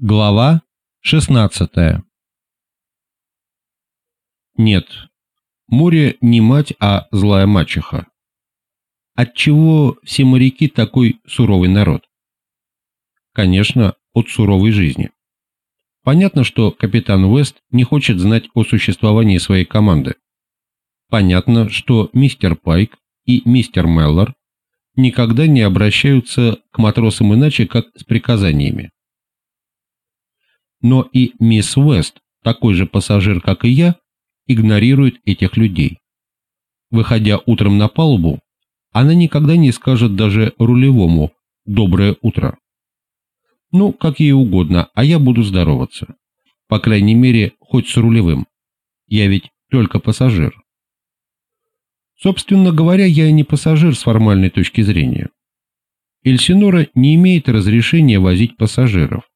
Глава 16 Нет, море не мать, а злая мачеха. Отчего все моряки такой суровый народ? Конечно, от суровой жизни. Понятно, что капитан Уэст не хочет знать о существовании своей команды. Понятно, что мистер Пайк и мистер Меллор никогда не обращаются к матросам иначе, как с приказаниями но и мисс Уэст, такой же пассажир, как и я, игнорирует этих людей. Выходя утром на палубу, она никогда не скажет даже рулевому «доброе утро». Ну, как ей угодно, а я буду здороваться. По крайней мере, хоть с рулевым. Я ведь только пассажир. Собственно говоря, я и не пассажир с формальной точки зрения. Эльсинора не имеет разрешения возить пассажиров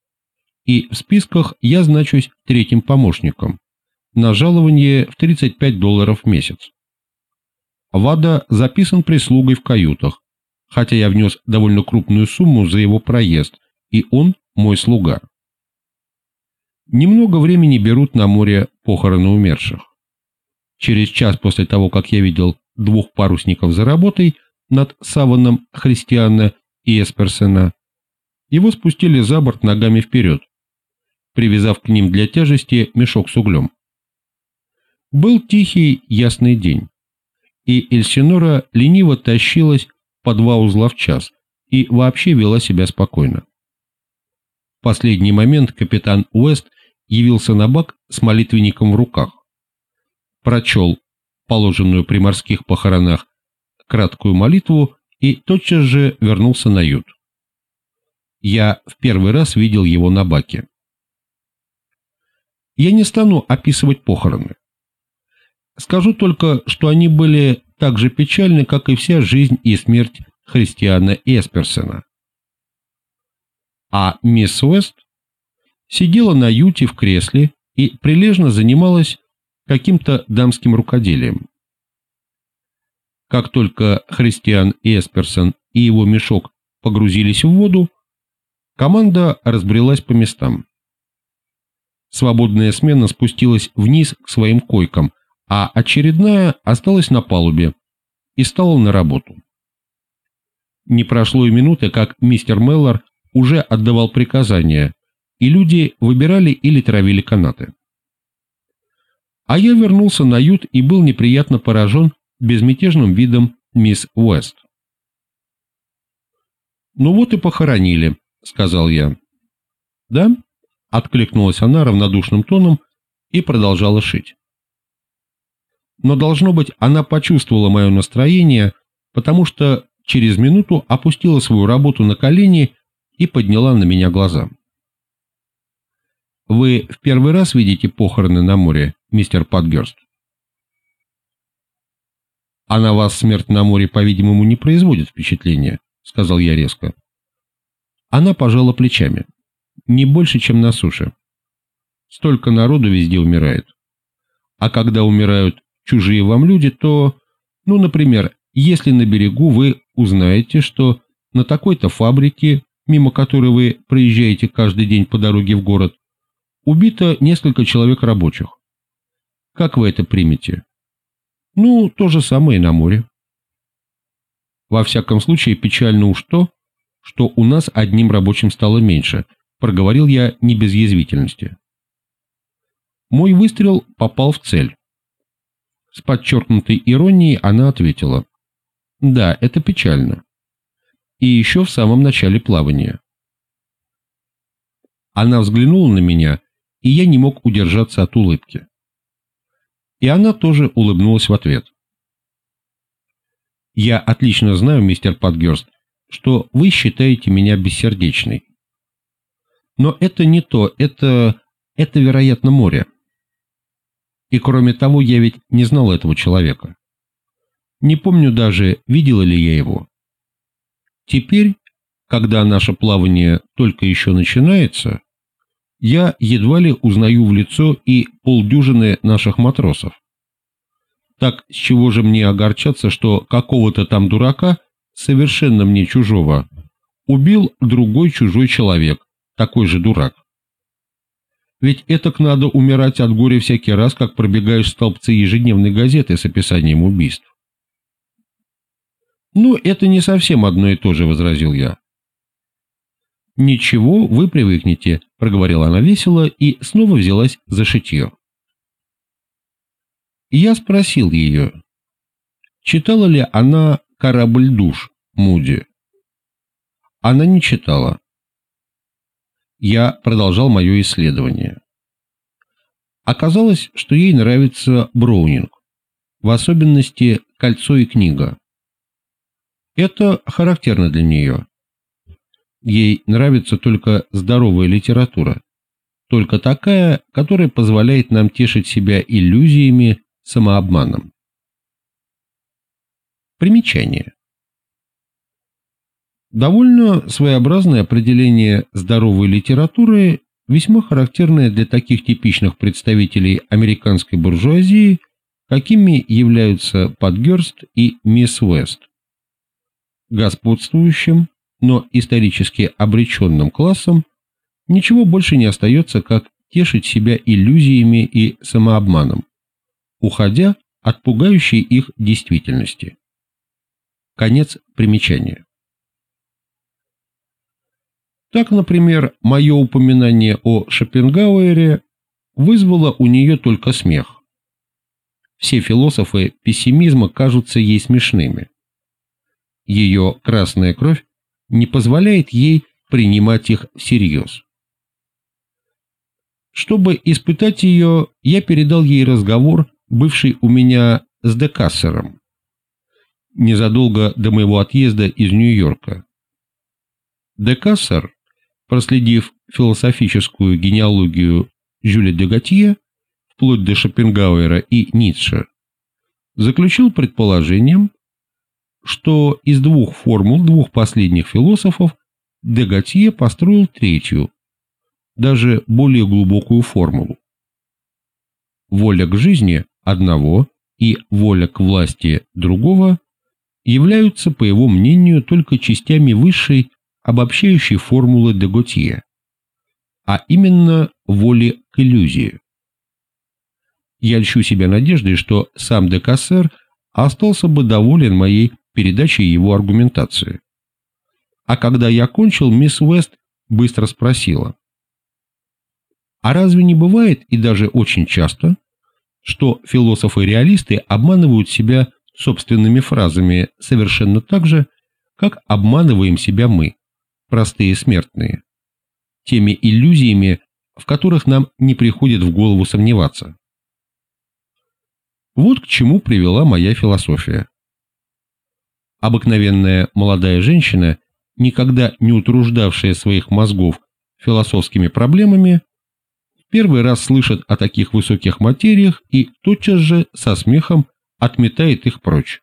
и в списках я значусь третьим помощником на жалование в 35 долларов в месяц. Вада записан прислугой в каютах, хотя я внес довольно крупную сумму за его проезд, и он мой слуга. Немного времени берут на море похороны умерших. Через час после того, как я видел двух парусников за работой над саваном Христиана и Эсперсена, его спустили за борт ногами вперед, привязав к ним для тяжести мешок с углем. Был тихий ясный день, и Эльсинора лениво тащилась по два узла в час и вообще вела себя спокойно. В последний момент капитан Уэст явился на бак с молитвенником в руках. Прочел положенную при морских похоронах краткую молитву и тотчас же вернулся на ют. Я в первый раз видел его на баке. Я не стану описывать похороны. Скажу только, что они были так же печальны, как и вся жизнь и смерть Христиана Эсперсена. А мисс Уэст сидела на юте в кресле и прилежно занималась каким-то дамским рукоделием. Как только Христиан Эсперсон и его мешок погрузились в воду, команда разбрелась по местам. Свободная смена спустилась вниз к своим койкам, а очередная осталась на палубе и стала на работу. Не прошло и минуты, как мистер Меллор уже отдавал приказания, и люди выбирали или травили канаты. А я вернулся на ют и был неприятно поражен безмятежным видом мисс Уэст. «Ну вот и похоронили», — сказал я. «Да?» Откликнулась она равнодушным тоном и продолжала шить. Но, должно быть, она почувствовала мое настроение, потому что через минуту опустила свою работу на колени и подняла на меня глаза. «Вы в первый раз видите похороны на море, мистер Патгерст?» «А на вас смерть на море, по-видимому, не производит впечатления», — сказал я резко. Она пожала плечами не больше, чем на суше. Столько народу везде умирает. А когда умирают чужие вам люди, то, ну, например, если на берегу вы узнаете, что на такой-то фабрике, мимо которой вы проезжаете каждый день по дороге в город, убито несколько человек рабочих. Как вы это примете? Ну, то же самое и на море. Во всяком случае, печально уж то, что у нас одним рабочим стало меньше – проговорил я не без язвительности. Мой выстрел попал в цель. С подчеркнутой иронией она ответила. Да, это печально. И еще в самом начале плавания. Она взглянула на меня, и я не мог удержаться от улыбки. И она тоже улыбнулась в ответ. «Я отлично знаю, мистер Подгерст, что вы считаете меня бессердечной. Но это не то, это... это, вероятно, море. И кроме того, я ведь не знал этого человека. Не помню даже, видела ли я его. Теперь, когда наше плавание только еще начинается, я едва ли узнаю в лицо и полдюжины наших матросов. Так с чего же мне огорчаться, что какого-то там дурака, совершенно мне чужого, убил другой чужой человек, такой же дурак. Ведь этак надо умирать от горя всякий раз, как пробегаешь столбцы ежедневной газеты с описанием убийств. «Ну, это не совсем одно и то же», — возразил я. «Ничего, вы привыкнете», — проговорила она весело и снова взялась за шитье. Я спросил ее, читала ли она «Корабль душ» Муди. Она не читала. Я продолжал мое исследование. Оказалось, что ей нравится Броунинг, в особенности «Кольцо и книга». Это характерно для нее. Ей нравится только здоровая литература, только такая, которая позволяет нам тешить себя иллюзиями, самообманом. Примечание. Довольно своеобразное определение здоровой литературы, весьма характерное для таких типичных представителей американской буржуазии, какими являются Подгерст и Мисс Уэст. Господствующим, но исторически обреченным классом ничего больше не остается, как тешить себя иллюзиями и самообманом, уходя от пугающей их действительности. Конец примечания. Так, например, мое упоминание о Шопенгауэре вызвало у нее только смех. Все философы пессимизма кажутся ей смешными. Ее красная кровь не позволяет ей принимать их всерьез. Чтобы испытать ее, я передал ей разговор, бывший у меня с Декассером, незадолго до моего отъезда из Нью-Йорка. Декассер проследив философическую генеалогию Жюля де Готье, вплоть до Шопенгауэра и Ницше, заключил предположением, что из двух формул двух последних философов де Готье построил третью, даже более глубокую формулу. Воля к жизни одного и воля к власти другого являются, по его мнению, только частями высшей обобщающей формулы де Готье, а именно воли к иллюзии. Я льщу себя надеждой, что сам де Кассер остался бы доволен моей передачей его аргументации. А когда я кончил, мисс Уэст быстро спросила. А разве не бывает, и даже очень часто, что философы-реалисты обманывают себя собственными фразами совершенно так же, как обманываем себя мы? Простые смертные, теми иллюзиями, в которых нам не приходит в голову сомневаться. Вот к чему привела моя философия. Обыкновенная молодая женщина, никогда не утруждавшая своих мозгов философскими проблемами, первый раз слышит о таких высоких материях и тотчас же со смехом отметает их прочь.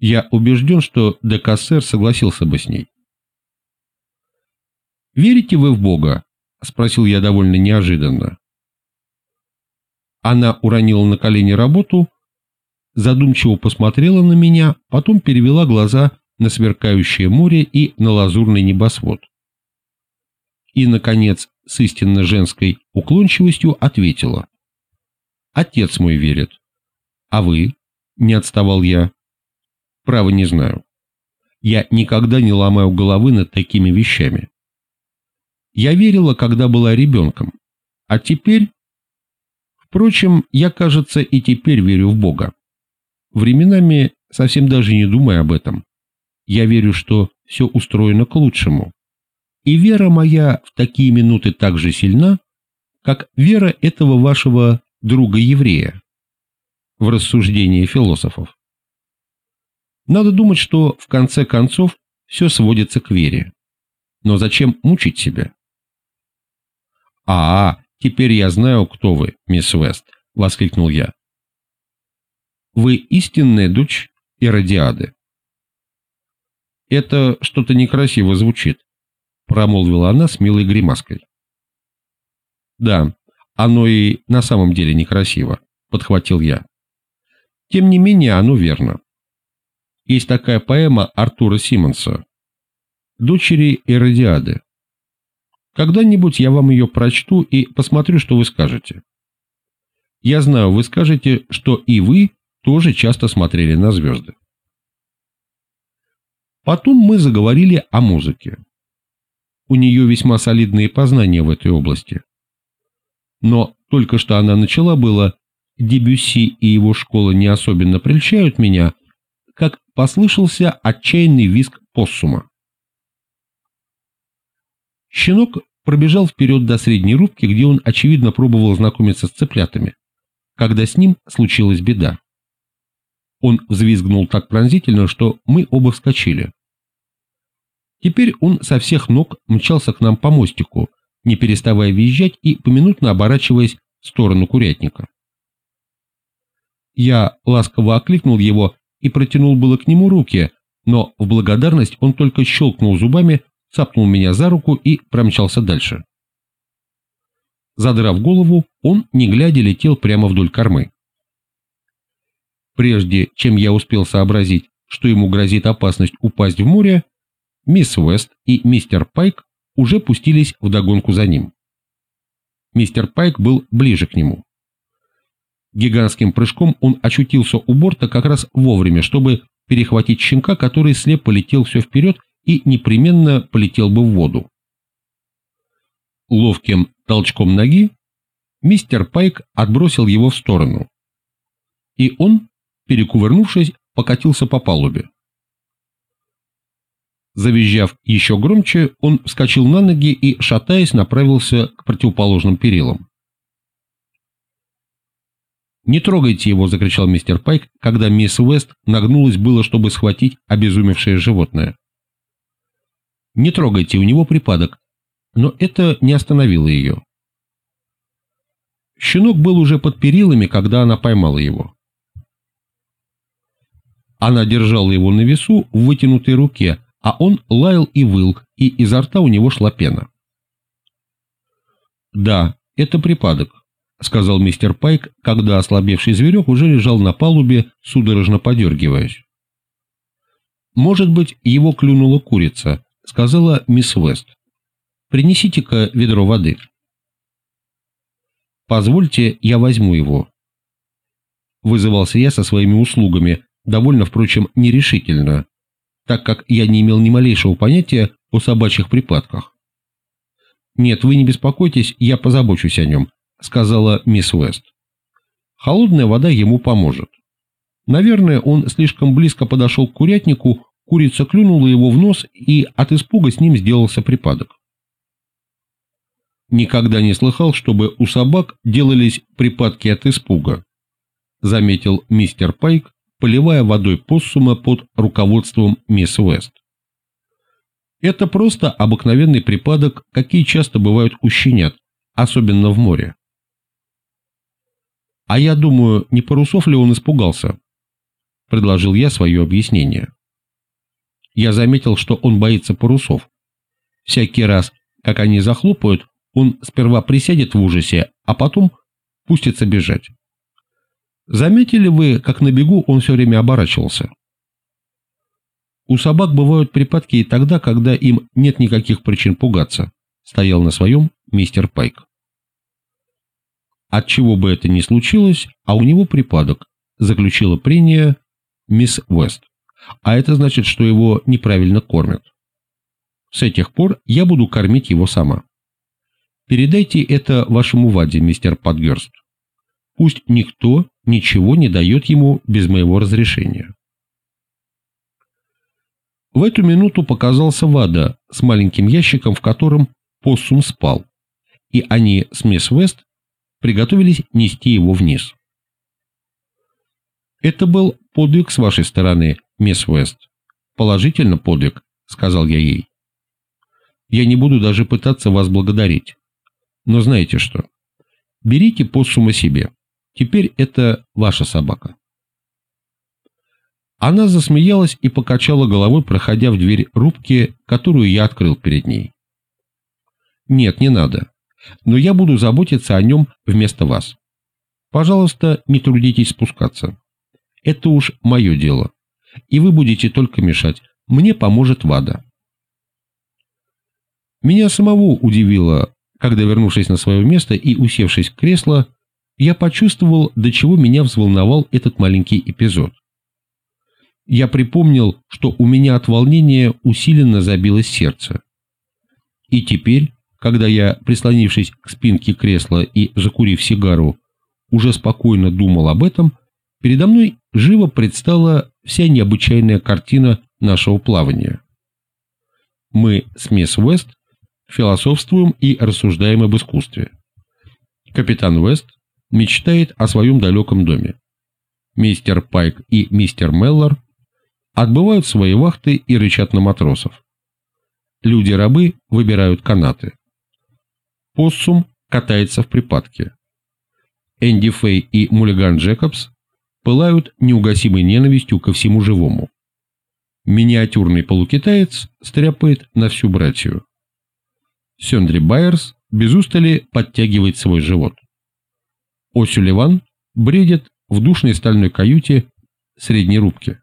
Я убежден, что Декассер согласился бы с ней. «Верите вы в Бога?» — спросил я довольно неожиданно. Она уронила на колени работу, задумчиво посмотрела на меня, потом перевела глаза на сверкающее море и на лазурный небосвод. И, наконец, с истинно женской уклончивостью ответила. «Отец мой верит. А вы?» — не отставал я. «Право не знаю. Я никогда не ломаю головы над такими вещами. Я верила, когда была ребенком. А теперь... Впрочем, я, кажется, и теперь верю в Бога. Временами, совсем даже не думая об этом, я верю, что все устроено к лучшему. И вера моя в такие минуты так же сильна, как вера этого вашего друга-еврея в рассуждении философов. Надо думать, что в конце концов все сводится к вере. Но зачем мучить себя? «А, теперь я знаю, кто вы, мисс Вест», — воскликнул я. «Вы истинная дочь Иродиады». «Это что-то некрасиво звучит», — промолвила она с милой гримаской. «Да, оно и на самом деле некрасиво», — подхватил я. «Тем не менее, оно верно. Есть такая поэма Артура Симмонса «Дочери Иродиады». Когда-нибудь я вам ее прочту и посмотрю, что вы скажете. Я знаю, вы скажете, что и вы тоже часто смотрели на звезды. Потом мы заговорили о музыке. У нее весьма солидные познания в этой области. Но только что она начала было Дебюсси и его школа не особенно прельщают меня, как послышался отчаянный визг поссума. Щенок пробежал вперед до средней рубки, где он, очевидно, пробовал знакомиться с цыплятами, когда с ним случилась беда. Он взвизгнул так пронзительно, что мы оба вскочили. Теперь он со всех ног мчался к нам по мостику, не переставая визжать и поминутно оборачиваясь в сторону курятника. Я ласково окликнул его и протянул было к нему руки, но в благодарность он только щелкнул зубами, цапнул меня за руку и промчался дальше. Задрав голову, он, не глядя, летел прямо вдоль кормы. Прежде чем я успел сообразить, что ему грозит опасность упасть в море, мисс Уэст и мистер Пайк уже пустились в догонку за ним. Мистер Пайк был ближе к нему. Гигантским прыжком он очутился у борта как раз вовремя, чтобы перехватить щенка, который слеп полетел все вперед и непременно полетел бы в воду. Ловким толчком ноги мистер Пайк отбросил его в сторону, и он, перекувырнувшись, покатился по палубе. Завизжав еще громче, он вскочил на ноги и, шатаясь, направился к противоположным перилам. «Не трогайте его!» — закричал мистер Пайк, когда мисс Уэст нагнулась было, чтобы схватить обезумевшее животное. «Не трогайте, у него припадок!» Но это не остановило ее. Щенок был уже под перилами, когда она поймала его. Она держала его на весу в вытянутой руке, а он лаял и выл, и изо рта у него шла пена. «Да, это припадок», — сказал мистер Пайк, когда ослабевший зверек уже лежал на палубе, судорожно подергиваясь. «Может быть, его клюнула курица», — сказала мисс Вест. «Принесите-ка ведро воды». «Позвольте, я возьму его». Вызывался я со своими услугами, довольно, впрочем, нерешительно, так как я не имел ни малейшего понятия о собачьих припадках. «Нет, вы не беспокойтесь, я позабочусь о нем», — сказала мисс Уэст. «Холодная вода ему поможет». Наверное, он слишком близко подошел к курятнику, курица клюнула его в нос, и от испуга с ним сделался припадок. Никогда не слыхал, чтобы у собак делались припадки от испуга, заметил мистер Пайк, поливая водой поссума под руководством мисс Уэст. Это просто обыкновенный припадок, какие часто бывают у щенят, особенно в море. А я думаю, не парусов ли он испугался? Предложил я свое объяснение. Я заметил, что он боится парусов. Всякий раз, как они захлопают, он сперва присядет в ужасе, а потом пустится бежать. Заметили вы, как на бегу он все время оборачивался? У собак бывают припадки и тогда, когда им нет никаких причин пугаться, стоял на своем мистер Пайк. От чего бы это ни случилось, а у него припадок, заключила прения мисс Уэст. А это значит, что его неправильно кормят. С этих пор я буду кормить его сама. Передайте это вашему Ваде, мистер Подгерст. Пусть никто ничего не дает ему без моего разрешения. В эту минуту показался Вада с маленьким ящиком, в котором Поссум спал, и они с мисс Вест приготовились нести его вниз. «Это был подвиг с вашей стороны, мисс Вест. Положительно подвиг», — сказал я ей. «Я не буду даже пытаться вас благодарить. Но знаете что? Берите Поссума себе. Теперь это ваша собака. Она засмеялась и покачала головой, проходя в дверь рубки, которую я открыл перед ней. «Нет, не надо. Но я буду заботиться о нем вместо вас. Пожалуйста, не трудитесь спускаться. Это уж мое дело. И вы будете только мешать. Мне поможет Вада». Меня самого удивило, когда, вернувшись на свое место и усевшись в кресло, я почувствовал, до чего меня взволновал этот маленький эпизод. Я припомнил, что у меня от волнения усиленно забилось сердце. И теперь, когда я, прислонившись к спинке кресла и закурив сигару, уже спокойно думал об этом, передо мной живо предстала вся необычайная картина нашего плавания. Мы с мисс Уэст философствуем и рассуждаем об искусстве. Капитан Уэст мечтает о своем далеком доме. Мистер Пайк и мистер Меллор отбывают свои вахты и рычат на матросов. Люди-рабы выбирают канаты. Поссум катается в припадке. Энди Фэй и Мулиган Джекобс пылают неугасимой ненавистью ко всему живому. Миниатюрный полукитаец стряпает на всю братью. Сендри Байерс без устали подтягивает свой живот. О'Сюлливан бредит в душной стальной каюте средней рубки.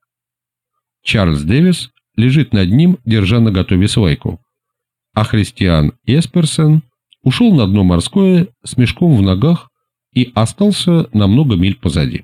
Чарльз Дэвис лежит над ним, держа на готове свайку, а Христиан Эсперсон ушел на дно морское с мешком в ногах и остался на много миль позади.